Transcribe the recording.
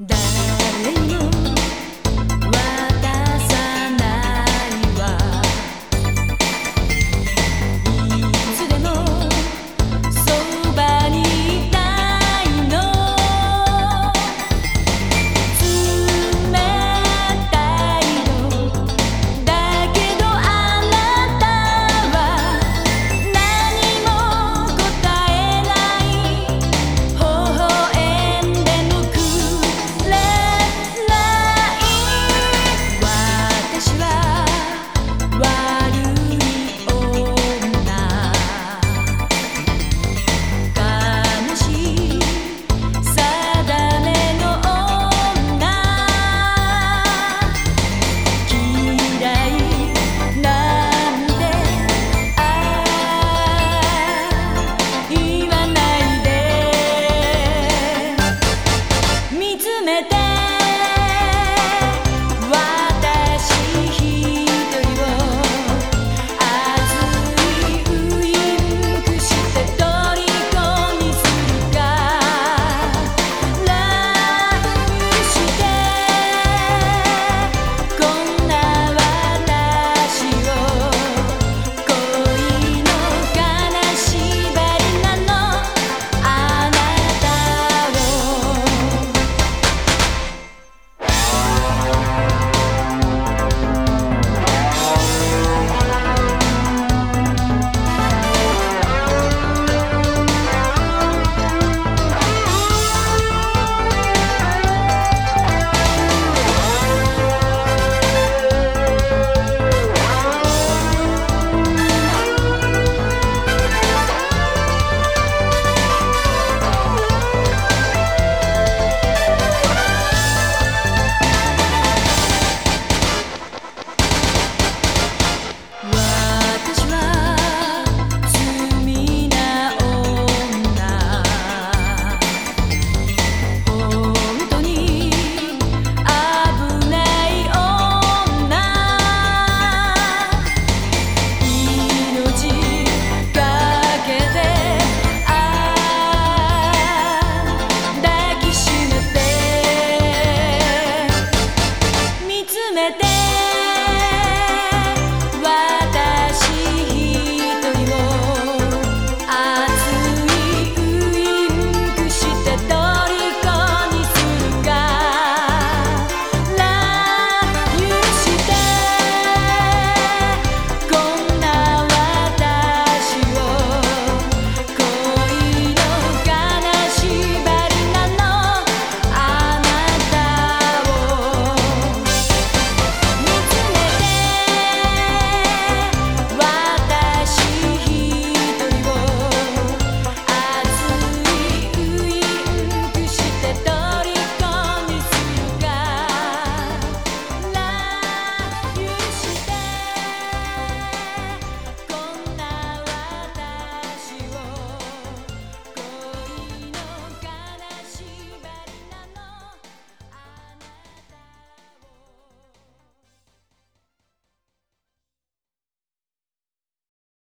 だ